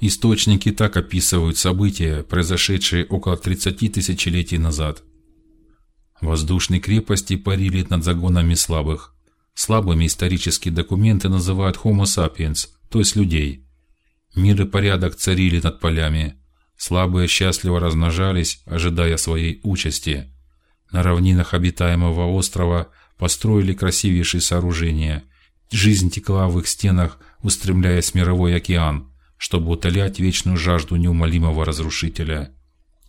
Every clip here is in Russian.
Источники так описывают события, произошедшие около 30 тысячелетий назад. Воздушные крепости парили над загонами слабых. Слабыми исторические документы называют Homo sapiens, то есть людей. Мир и порядок царили над полями. Слабые счастливо размножались, ожидая своей участи. На равнинах обитаемого острова построили красивейшие сооружения. Жизнь текла в их стенах, устремляясь в мировой океан, чтобы утолять вечную жажду неумолимого разрушителя.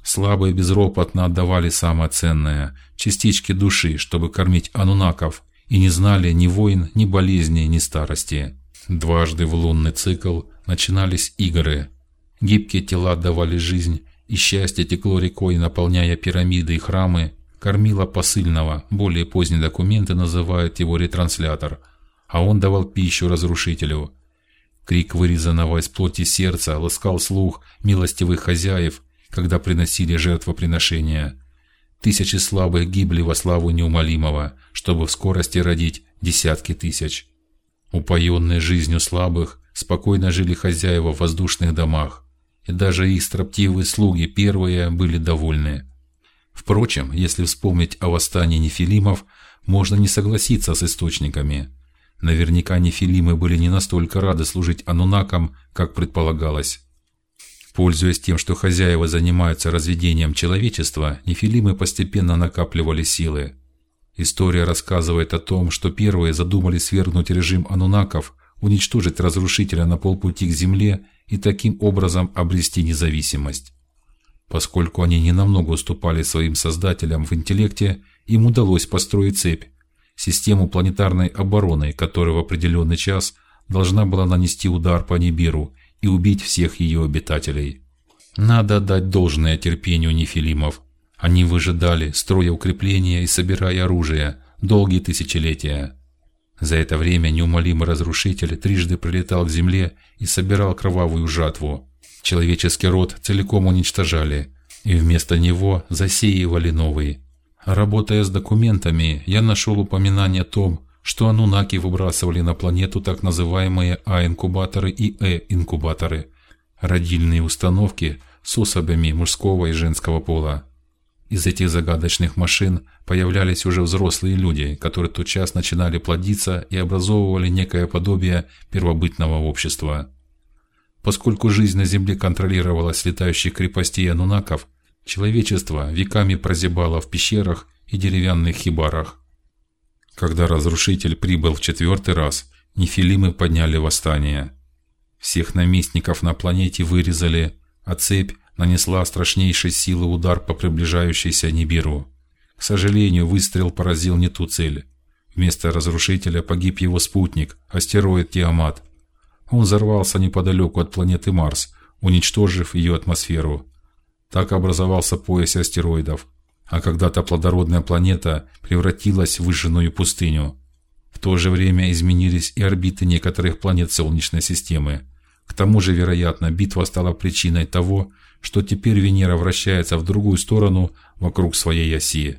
Слабые безропотно отдавали самое ценное частички души, чтобы кормить анунаков, и не знали ни войн, ни болезней, ни старости. Дважды в лунный цикл начинались игры. Гибкие тела давали жизнь, и счастье текло рекой, наполняя пирамиды и храмы, кормило посыльного. Более поздние документы называют его ретранслятор, а он давал пищу разрушителю. Крик вырезанного из плоти сердца ласкал слух милостивых хозяев, когда приносили жертвоприношения. Тысячи слабых гибли во славу неумолимого, чтобы в скорости родить десятки тысяч. Упоенные жизнью слабых, спокойно жили хозяева в воздушных домах, и даже их строптивые слуги первые были довольны. Впрочем, если вспомнить о восстании нефилимов, можно не согласиться с источниками. Наверняка нефилимы были не настолько рады служить анунакам, как предполагалось. Пользуясь тем, что хозяева занимаются разведением человечества, нефилимы постепенно накапливали силы. История рассказывает о том, что первые задумали свергнуть режим анунаков, уничтожить разрушителя на полпути к земле и таким образом обрести независимость. Поскольку они не намного уступали своим создателям в интеллекте, им удалось построить цепь, систему планетарной обороны, которая в определенный час должна была нанести удар по Нибиру и убить всех ее обитателей. Надо дать должное терпению нефилимов. Они выжидали, строя укрепления и собирая оружие, долгие тысячелетия. За это время неумолимый разрушитель трижды прилетал к земле и собирал кровавую жатву. Человеческий род целиком уничтожали, и вместо него засеивали новый. Работая с документами, я нашел упоминание о том, что анунаки выбрасывали на планету так называемые А-инкубаторы и Э-инкубаторы, родильные установки с особями мужского и женского пола. Из этих загадочных машин появлялись уже взрослые люди, которые тотчас начинали плодиться и образовывали некое подобие первобытного общества. Поскольку жизнь на Земле контролировалась летающих крепостей анунаков, человечество веками прозябало в пещерах и деревянных хибарах. Когда разрушитель прибыл в четвертый раз, нефилимы подняли восстание. Всех наместников на планете вырезали, а цепь нанесла страшнейшей силы удар по приближающейся Нибиру. К сожалению, выстрел поразил не ту цель. Вместо разрушителя погиб его спутник, астероид Тиамат. Он взорвался неподалеку от планеты Марс, уничтожив ее атмосферу. Так образовался пояс астероидов, а когда-то плодородная планета превратилась в выжженную пустыню. В то же время изменились и орбиты некоторых планет Солнечной системы. К тому же, вероятно, битва стала причиной того, что теперь Венера вращается в другую сторону вокруг своей оси.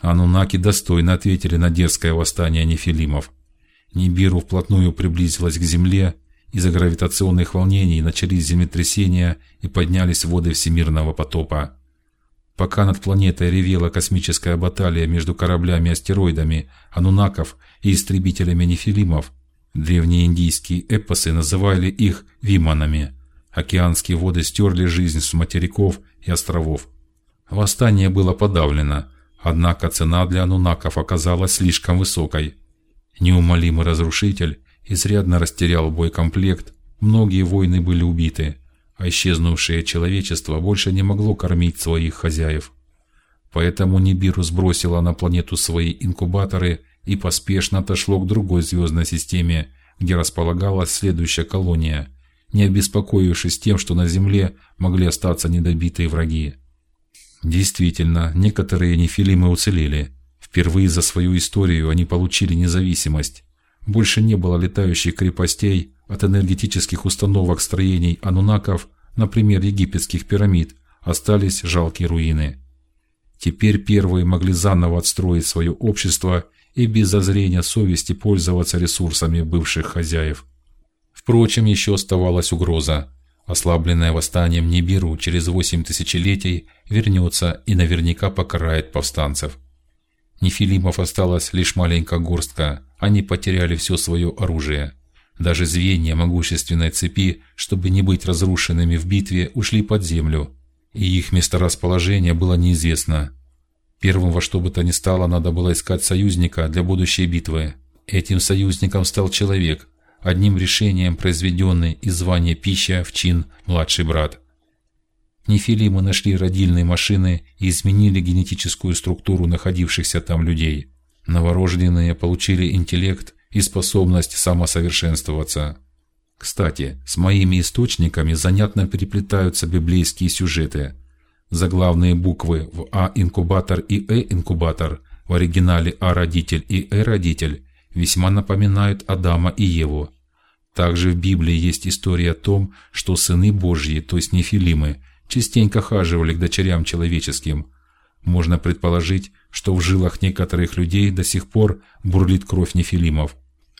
Анунаки достойно ответили на дерзкое восстание нефилимов. Нибиру вплотную приблизилась к Земле, из-за гравитационных волнений начались землетрясения и поднялись воды всемирного потопа. Пока над планетой ревела космическая баталия между кораблями-астероидами анунаков и истребителями нефилимов, древние индийские эпосы называли их виманами. Океанские воды стерли жизнь с материков и островов. Восстание было подавлено, однако цена для анунаков оказалась слишком высокой. Неумолимый разрушитель изрядно растерял боекомплект, многие воины были убиты, а исчезнувшее человечество больше не могло кормить своих хозяев. Поэтому Нибиру сбросила на планету свои инкубаторы и поспешно отошло к другой звездной системе, где располагалась следующая колония, не обеспокоившись тем, что на Земле могли остаться недобитые враги. Действительно, некоторые нефилимы уцелели. Впервые за свою историю они получили независимость. Больше не было летающих крепостей, от энергетических установок строений анунаков, например, египетских пирамид, остались жалкие руины. Теперь первые могли заново отстроить свое общество и без зазрения совести пользоваться ресурсами бывших хозяев. Впрочем, еще оставалась угроза. ослабленное восстанием Нибиру через восемь тысячелетий, вернется и наверняка покарает повстанцев. Нефилимов осталась лишь маленькая горстка, они потеряли все свое оружие. Даже звенья могущественной цепи, чтобы не быть разрушенными в битве, ушли под землю, и их месторасположение было неизвестно. Первым во что бы то ни стало надо было искать союзника для будущей битвы. Этим союзником стал человек, одним решением произведенный из звания пища в чин младший брат. Нефилимы нашли родильные машины и изменили генетическую структуру находившихся там людей. Новорожденные получили интеллект и способность самосовершенствоваться. Кстати, с моими источниками занятно переплетаются библейские сюжеты. Заглавные буквы в А инкубатор и Э инкубатор в оригинале А родитель и Э родитель весьма напоминают Адама и Еву. Также в Библии есть история о том, что сыны Божьи, то есть нефилимы, частенько хаживали к дочерям человеческим. Можно предположить, что в жилах некоторых людей до сих пор бурлит кровь нефилимов.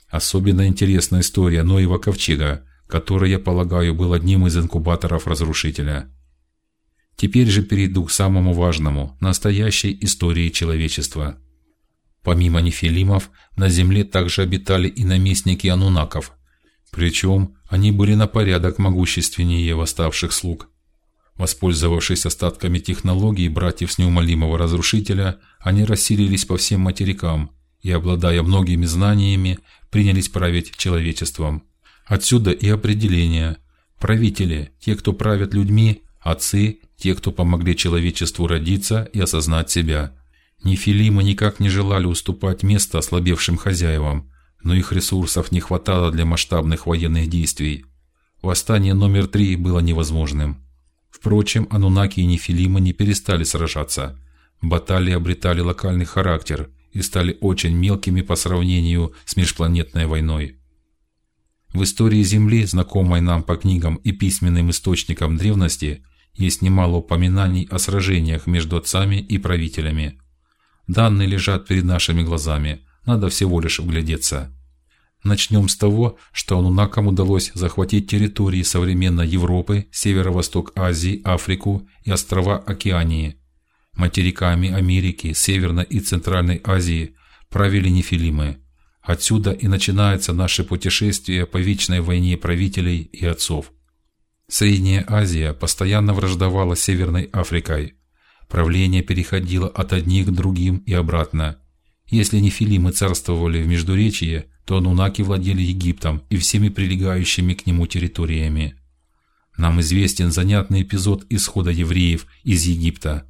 Особенно интересна история Ноева ковчега, который, я полагаю, был одним из инкубаторов разрушителя. Теперь же перейду к самому важному, настоящей истории человечества. Помимо нефилимов, на земле также обитали и наместники анунаков. Причем они были на порядок могущественнее восставших слуг. Воспользовавшись остатками технологий братьев с неумолимого разрушителя, они расселились по всем материкам и, обладая многими знаниями, принялись править человечеством. Отсюда и определение: правители, те, кто правят людьми, отцы, те, кто помогли человечеству родиться и осознать себя. Нефилимы никак не желали уступать место ослабевшим хозяевам, но их ресурсов не хватало для масштабных военных действий. Восстание номер три было невозможным. Впрочем, анунаки и нефилимы не перестали сражаться. Баталии обретали локальный характер и стали очень мелкими по сравнению с межпланетной войной. В истории Земли, знакомой нам по книгам и письменным источникам древности, есть немало упоминаний о сражениях между отцами и правителями. Данные лежат перед нашими глазами, надо всего лишь вглядеться. Начнем с того, что анунакам удалось захватить территории современной Европы, северо-восток Азии, Африку и острова Океании. Материками Америки, Северной и Центральной Азии правили нефилимы. Отсюда и начинается наше путешествие по вечной войне правителей и отцов. Средняя Азия постоянно враждовала с Северной Африкой. Правление переходило от одних к другим и обратно. Если нефилимы царствовали в Междуречье, то анунаки владели Египтом и всеми прилегающими к нему территориями. Нам известен занятный эпизод исхода евреев из Египта.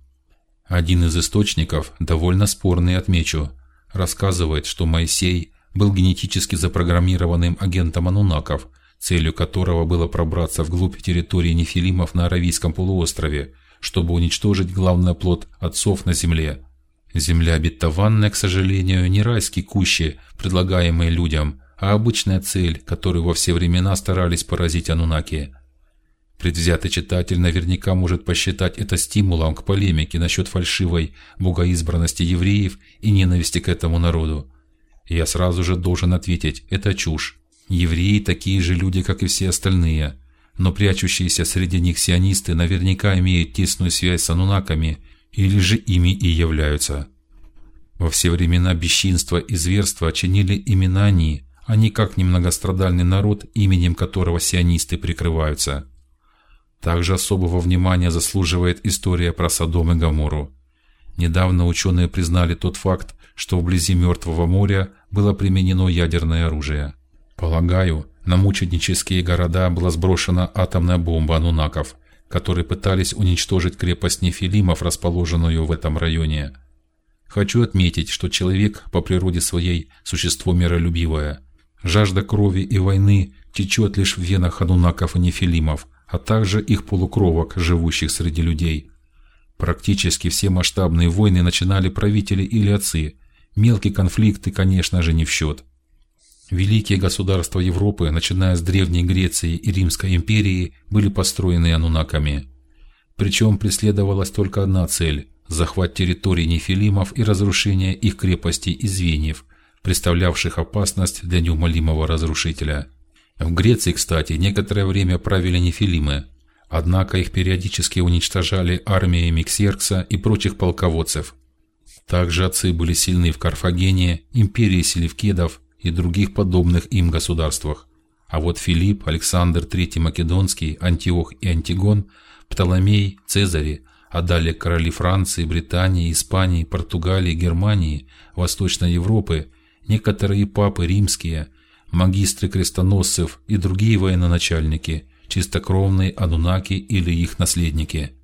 Один из источников, довольно спорный, отмечу, рассказывает, что Моисей был генетически запрограммированным агентом анунаков, целью которого было пробраться вглубь территории нефилимов на Аравийском полуострове, чтобы уничтожить главный плод отцов на земле. Земля обетованная, к сожалению, не райские кущи, предлагаемые людям, а обычная цель, которую во все времена старались поразить анунаки. Предвзятый читатель наверняка может посчитать это стимулом к полемике насчет фальшивой богоизбранности евреев и ненависти к этому народу. Я сразу же должен ответить: это чушь. Евреи такие же люди, как и все остальные, но прячущиеся среди них сионисты наверняка имеют тесную связь с анунаками или же ими и являются. Во все времена бесчинства и зверства чинили именно они, а не как немногострадальный народ, именем которого сионисты прикрываются. Также особого внимания заслуживает история про Содом и Гоморру. Недавно ученые признали тот факт, что вблизи Мертвого моря было применено ядерное оружие. Полагаю, на мученические города была сброшена атомная бомба анунаков, которые пытались уничтожить крепость нефилимов, расположенную в этом районе. Хочу отметить, что человек по природе своей существо миролюбивое. Жажда крови и войны течет лишь в венах анунаков и нефилимов, а также их полукровок, живущих среди людей. Практически все масштабные войны начинали правители или отцы. Мелкие конфликты, конечно же, не в счет. Великие государства Европы, начиная с древней Греции и Римской империи, были построены анунаками. Причем преследовалась только одна цель: захват территорий нефилимов и разрушение их крепостей и звеньев, представлявших опасность для неумолимого разрушителя. В Греции, кстати, некоторое время правили нефилимы. Однако их периодически уничтожали армиями Ксеркса и прочих полководцев. Также отцы были сильны в Карфагене, империи селевкидов и других подобных им государствах. А вот Филипп, Александр III Македонский, Антиох и Антигон, Птоломей, Цезарь, а далее короли Франции, Британии, Испании, Португалии, Германии, Восточной Европы, некоторые папы римские, магистры крестоносцев и другие военачальники, чистокровные анунаки или их наследники.